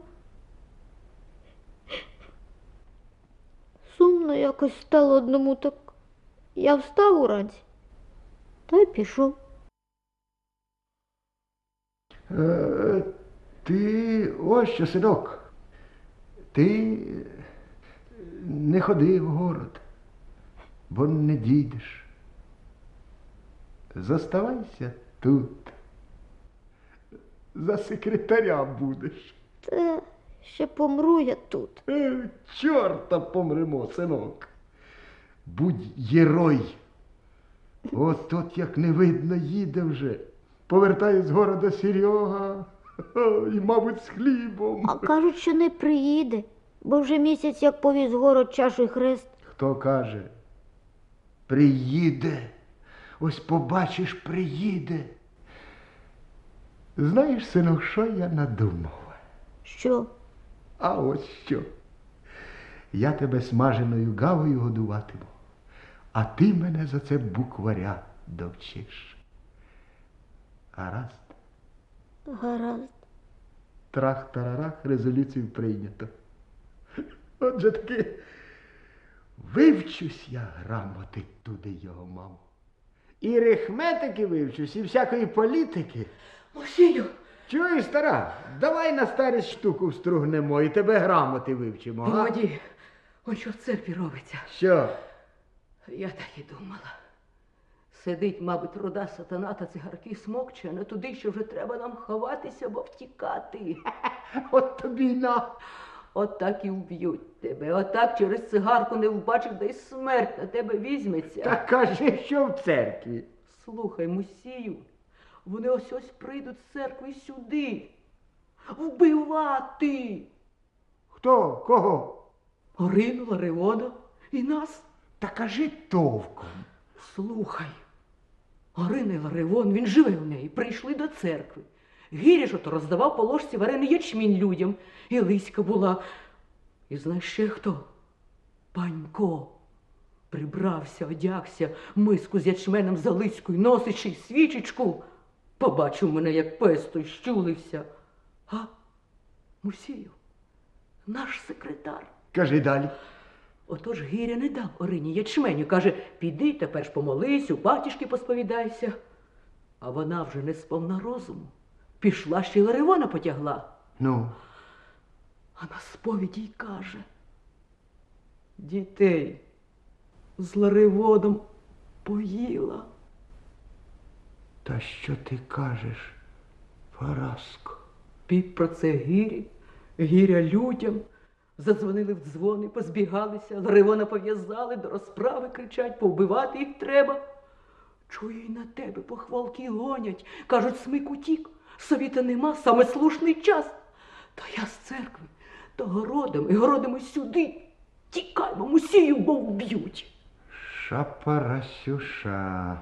Сумно якось стало одному так. Я встав уранці та й пішов. Е, ти ось що, синок. Ти не ходи в город, бо не дійдеш. Заставайся тут. За секретаря будеш. Та ще помру я тут. Е, Чорта помремо, синок. Будь герой. От тут як не видно їде вже. Повертає з города Серега. І, мабуть, з хлібом. А кажуть, що не приїде, бо вже місяць як повіз город чашу й хрест. Хто каже? Приїде. Ось побачиш, приїде. Знаєш, синок, що я надумав? Що? А ось що. Я тебе смаженою гавою годуватиму, а ти мене за це букваря довчиш. Гаразд, Гаразд. трах-тарарах, резолюцію прийнято. Отже таки, вивчусь я грамоти туди його, мамо. І рихметики вивчусь, і всякої політики. Мосію, Чуєш, стара, давай на старість штуку встругнемо і тебе грамоти вивчимо. Годі, он що в церкві робиться. Що? Я так і думала. Сидить, мабуть, руда сатана та цигарки смокче, не туди, що вже треба нам ховатися, бо втікати. От тобі й на. Отак і вб'ють тебе. Отак через цигарку не вбачив, де й смерть на тебе візьметься. Та кажи, що в церкві. Слухай, Мусію, вони ось ось прийдуть з церкви сюди. Вбивати. Хто? Кого? Орину, Лареона і нас. Та кажи товком. Слухай, Орина і Лареон, він живе в неї, прийшли до церкви. Гіріш ото роздавав по ложці варений ячмінь людям. І Лиська була. І знаєш ще хто? Панько. Прибрався, одягся, миску з ячменем за Лиською, й свічечку. Побачив мене, як пес той щулився. А, Мусію, наш секретар. Кажи далі. Отож Гіря не дав Орині ячменю. Каже, піди тепер ж помолись, у батюшки посповідайся. А вона вже не сповна розуму. Пішла ще й Ларивона потягла. Ну, А на сповіді й каже. Дітей з Лариводом поїла. та що ти кажеш, Параско? Піп про це гірі, гіря людям. Задзвонили в дзвони, позбігалися, Ларивона пов'язали, до розправи кричать, повбивати їх треба. Чую, й на тебе похвалки гонять. Кажуть, смик утік, совіта нема, саме слушний час. То я з церкви, то городом і городимо сюди. Тікаймо, мусію, бо вб'ють. Шапарасюша.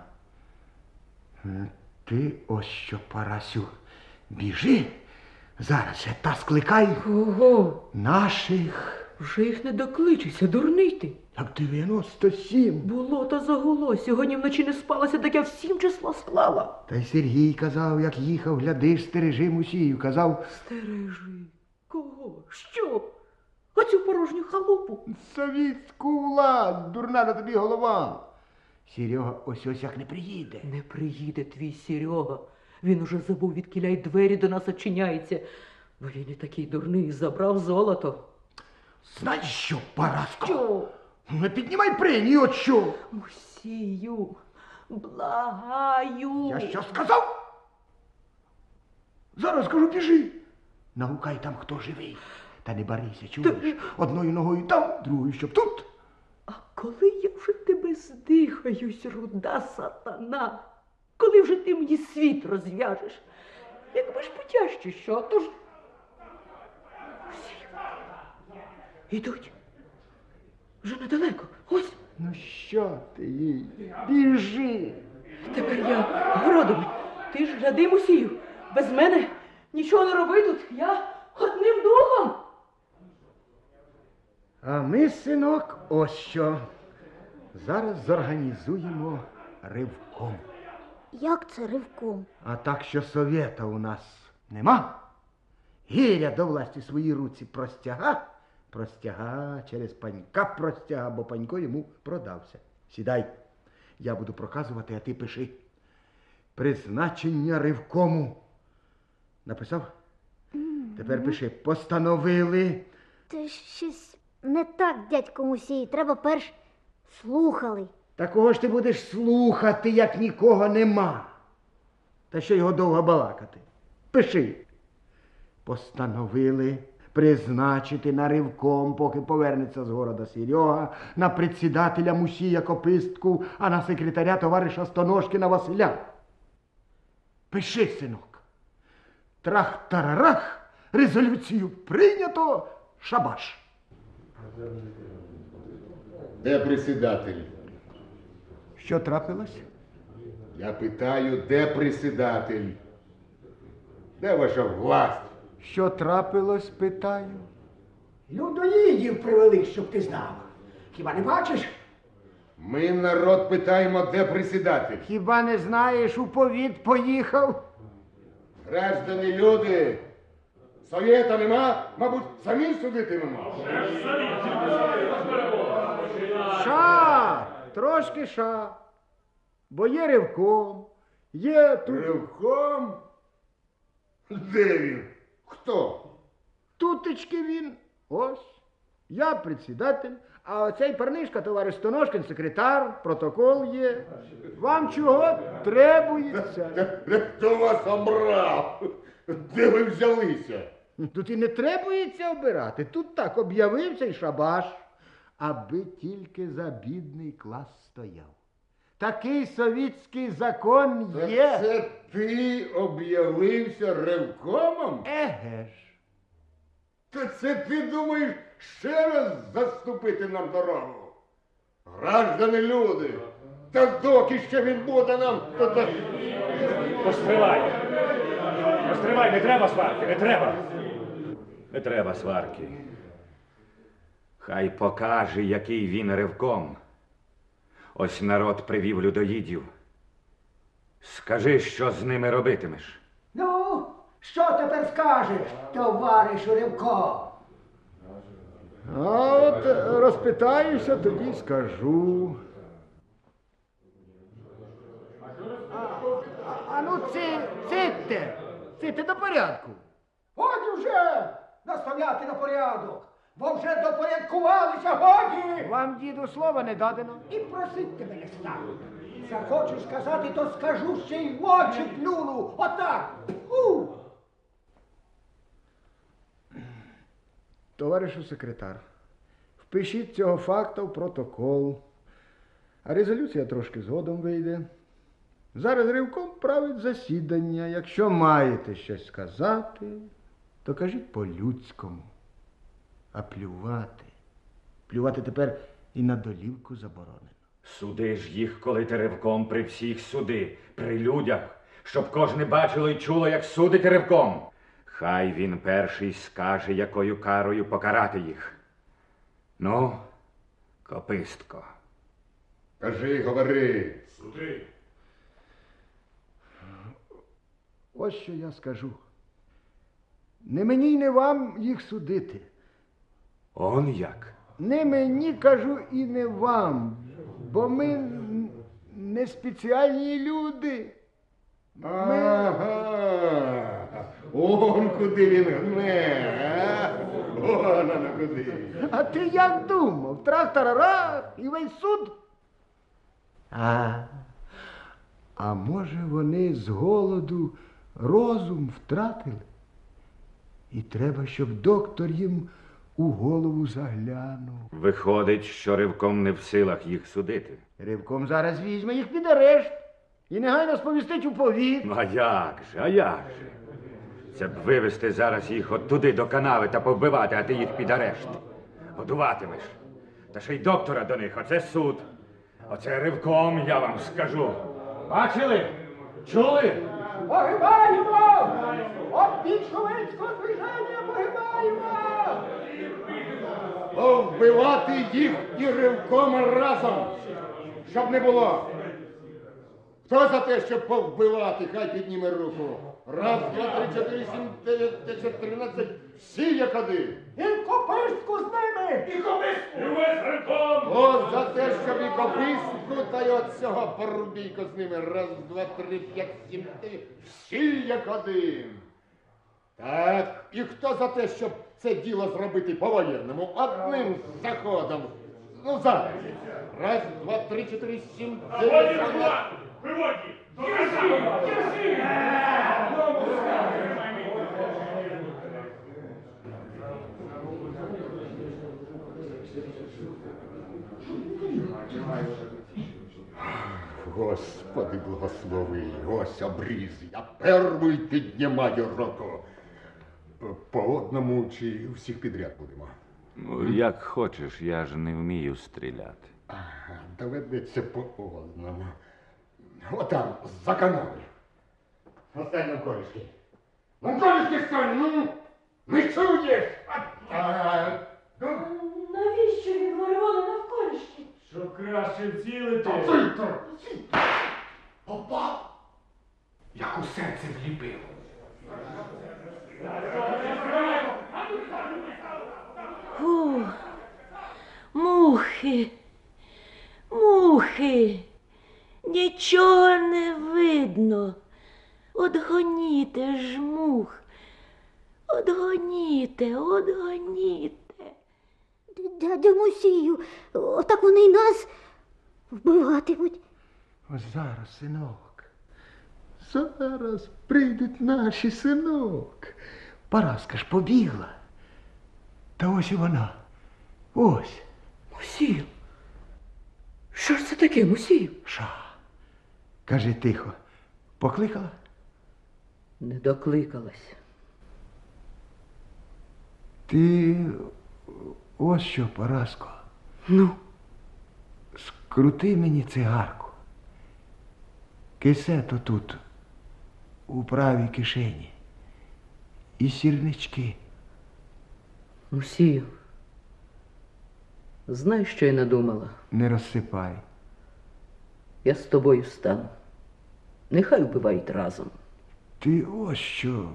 Е, Ти ось що, Парасю, біжи. Зараз же та скликай Ого, наших. Вже їх не докличеться, дурний ти. Так 97. Було та загуло. Сьогодні вночі не спалося, так я всім числа склала. Та й Сергій казав, як їхав, глядиш, стережи мусію. Казав, Стережи. Кого? Що? Оцю порожню халупу. совітську владу, дурна на тобі голова. Серега ось ось як не приїде. Не приїде твій Серега. Він уже забув, від й двері до нас очиняється. Бо він і такий дурний забрав золото. Знаєш що, Параско? Що? Не піднімай премію, от що. Мусію, благаю. Я що сказав? Зараз кажу, біжи. Нагукай там, хто живий. Та не барися, чуєш? Одною ногою там, другою, щоб тут. А коли я вже тебе здихаюсь, руда сатана? Коли вже ти мені світ розв'яжеш? Якби ж потяжче що, то ж. Ідуть. Вже недалеко. Ось. Ну що ти їй? Біжи. Тепер я городом. Ти ж гляди, мусію. Без мене нічого не роби тут. Я одним духом. А ми, синок, ось що. Зараз зорганізуємо ривком. Як це ривком? А так, що совєта у нас нема. Гіря до власті свої руці простяга, простяга через панька простяга, бо панько йому продався. Сідай, я буду проказувати, а ти пиши. Призначення ривкому. Написав? Тепер пиши. Постановили. Це щось не так, дядько Мусій. Треба перш слухали. Такого ж ти будеш слухати, як нікого нема. Та що його довго балакати? Пиши. Постановили призначити на ривком, поки повернеться з города Серега, на председателя Мусія Копистку, а на секретаря товариша Стоножкіна Василя. Пиши, синок. Трах-тарарах, резолюцію прийнято, шабаш. Де присідатель? Що трапилось? Я питаю, де присідатель? Де ваша власть? Що трапилось, питаю. Людоїдів привели, щоб ти знав. Хіба не бачиш? Ми народ питаємо, де присідатель. Хіба не знаєш, у повіт поїхав? Граждані люди, совєта нема, мабуть, самі судитимемо. Ша, трошки ша. Бо є ривком, є тут. Ривком? Де він? Хто? Тутечки він. Ось. Я председатель, А оцей парнишка, товариш Стоношкин, секретар, протокол є. Вам чого требується? Хто вас обрав? Де ви взялися? Тут і не требується обирати. Тут так об'явився і шабаш. Аби тільки за бідний клас стояв. Такий совітський закон Так є. Це ти об'явився ревкомом? Еге ж. Та це ти думаєш ще раз заступити нам дорогу? Граждани люди, та доки ще він буде нам, то та... Постривай. Постривай, не треба сварки, не треба. Не треба сварки. Хай покаже, який він ревком. Ось народ привів людоїдів. Скажи, що з ними робитимеш. Ну, що тепер скажеш, товаришу Ривко? А от розпитаюся, тоді скажу. А, ну ци, цитте, цитте до порядку. Годі вже наставляти на порядок, бо вже допорядкувалися, годі! Вам, діду, слова не дадено. І просить тебе не став. Захочу сказати, то скажу ще й в очі плюну. Отак. У! Товаришу секретар, впишіть цього факта в протокол. А резолюція трошки згодом вийде. Зараз ривком править засідання. Якщо маєте щось сказати, то кажіть по-людському. А плювати. Плювати тепер і на долівку заборонено. Суди ж їх, коли ти ревком при всіх суди, при людях, щоб кожне бачило і чуло, як судить ревком. Хай він перший скаже, якою карою покарати їх. Ну, копистко. Кажи, говори. Суди. Ось що я скажу. Не мені й не вам їх судити. Он як? Не мені кажу і не вам, бо ми не спеціальні люди. Ага. Он куди він гне, а? Куди. А ти як думав? Трах-тарарах і весь суд? А, а може вони з голоду розум втратили? І треба, щоб доктор їм у голову заглянув. Виходить, що ривком не в силах їх судити. Ривком зараз візьме їх під арешт і негайно сповістить у повіт. Ну, а як же, а як же? Це б вивезти зараз їх от туди до канави та повбивати, а ти їх під арешт. Годуватимеш. Та ще й доктора до них, оце суд. Оце ривком, я вам скажу. Бачили? Чули? Погибаємо! От більшовицького движення погибаємо! Повбивати їх і ривком разом, щоб не було. Хто за те, щоб повбивати, хай підніме руку. Раз, два, три, чотири, сім, дев'ять, десять, тринадцять, всі як один. І копистку з ними! І копистку! І весь реком! О, за те, щоб і кописку, та й от цього порубійко з ними. Раз, два, три, п'ять, сім, дев'ять, всі як один. Так, і хто за те, щоб це діло зробити по-воєнному, одним заходом. Ну, зараз. Раз, два, три, чотири, сім, дев'ять. Іван! Виводь їх! Держи! Господи, благослови, ось обріз, я перший піднімаю руку. По одному чи всіх підряд будемо? Ну, як хочеш, я ж не вмію стріляти. Ага, доведеться по одному. Отам, за канавою. Остань на колішки. На колішки стань, ну! Не чуєш? А, а, ну, Навіщо він Ларіона навколішки? Щоб краще вцілити. Цитор! Попав! Як у серце вліпив. Фу, мухи, мухи, нічого не видно. Одгоніте ж мух, одгоніте, одгоніте. Дядя Мусію, отак вони й нас вбиватимуть. Ось зараз, синок. Зараз прийдуть наші синок. Параска ж побігла. Та ось і вона. Ось. Мусію. Що ж це таке, Мусію? Ша. Кажи тихо. Покликала? Не докликалась. Ти ось що, Параско. Ну. Скрути мені цигарку. Кисето тут, у правій кишені. І сірнички. Мусію. Знаєш, що я надумала? Не розсипай. Я з тобою стану. Нехай вбивають разом. Ти ось що.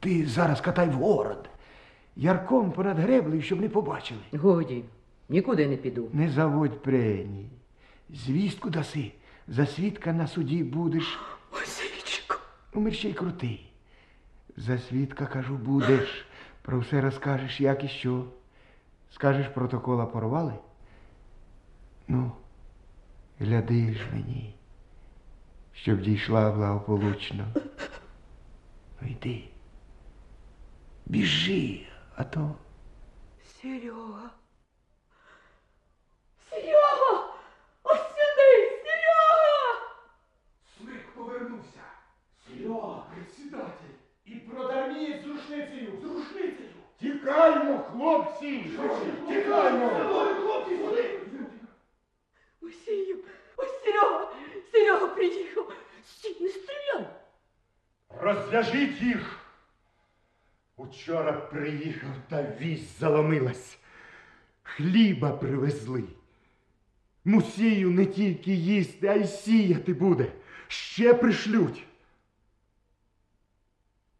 Ти зараз катай в город. Ярком понад греблею, щоб не побачили. Годі, нікуди не піду. Не заводь преній. Звістку даси. За свідка на суді будеш. Мусійчику. Ну, мерщій крутий. За свідка, кажу, будеш. Про все розкажеш, як і що. Скажеш, протокола порвали? Ну, гляди ж мені, щоб дійшла благополучно. Ну йди. Біжи, а то. Серега! Ось сюди! Серега! Смик повернувся. Серега, председатель. І продармієць з рушницею, з рушницею. Тікаймо, хлопці! Тікаймо! Хлопці, сюди! Мусію! Ось Серега! Серега приїхав! Стій, не стріляй! Розв'яжіть їх! Учора приїхав та вісь заломилась. Хліба привезли. Мусію не тільки їсти, а й сіяти буде. Ще пришлють.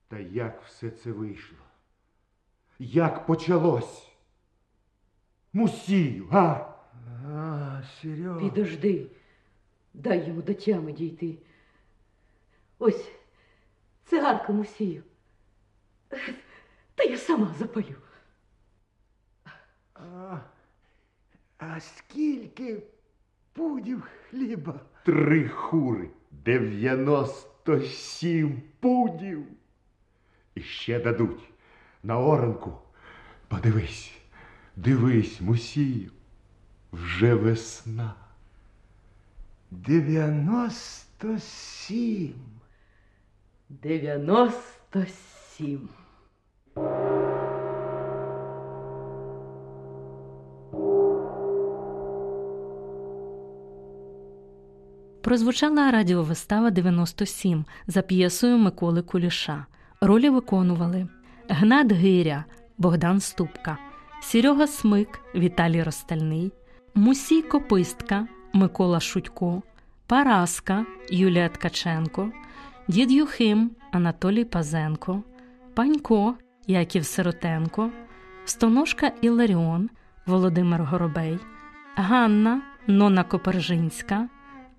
Та як все це вийшло? Як почалось? Мусію, а? А, Серега. Підожди, дай йому до тями дійти. Ось цигарка мусію. Та я сама запалю. А, а скільки пудів хліба? Три хури, дев'яносто сім пудів. І ще дадуть на оранку. Подивись, дивись, мусію, вже весна. Дев'яносто сім. Дев'яносто сім. Прозвучала радіовистава 97 за п'єсою Миколи Куліша. Ролі виконували Гнат Гиря, Богдан Ступка, Серега Смик, Віталій Ростальний, Мусій Копистка, Микола Шутько, Параска Юлія Ткаченко, Дід Юхим Анатолій Пазенко, Панько Яків Сиротенко, Стоножка Іларіон Володимир Горобей, Ганна Нона Копержинська,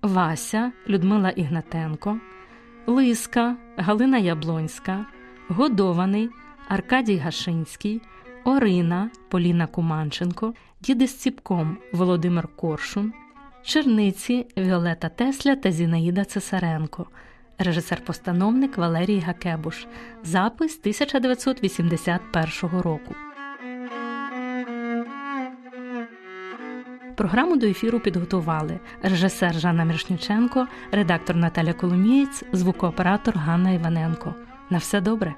Вася Людмила Ігнатенко, Лиска Галина Яблонська, Годований Аркадій Гашинський, Орина Поліна Куманченко, Діди з Ціпком Володимир Коршун, Черниці Віолета Тесля та Зінаїда Цесаренко, режисер-постановник Валерій Гакебуш, запис 1981 року. Програму до ефіру підготували режисер Жанна Міршніченко, редактор Наталя Коломієць, звукооператор Ганна Іваненко. На все добре.